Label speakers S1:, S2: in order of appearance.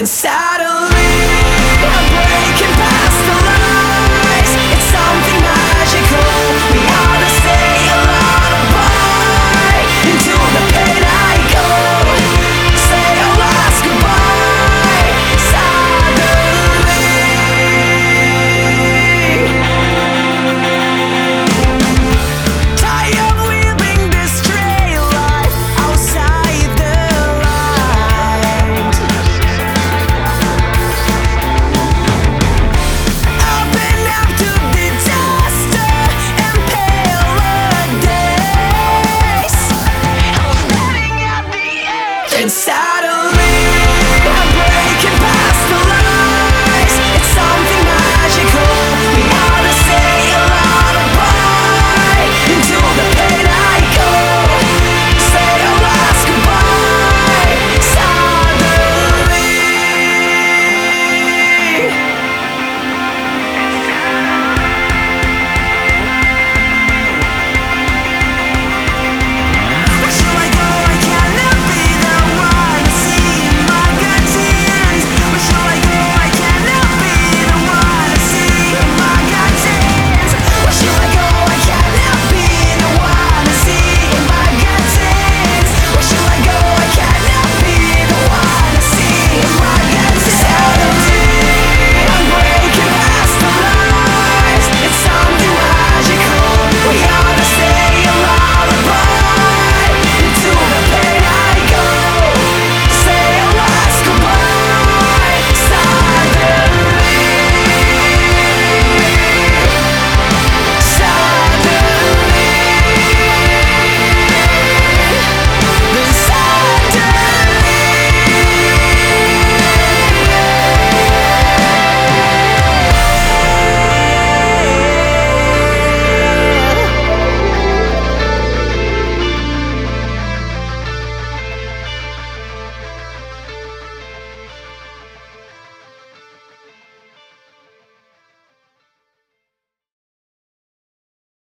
S1: inside.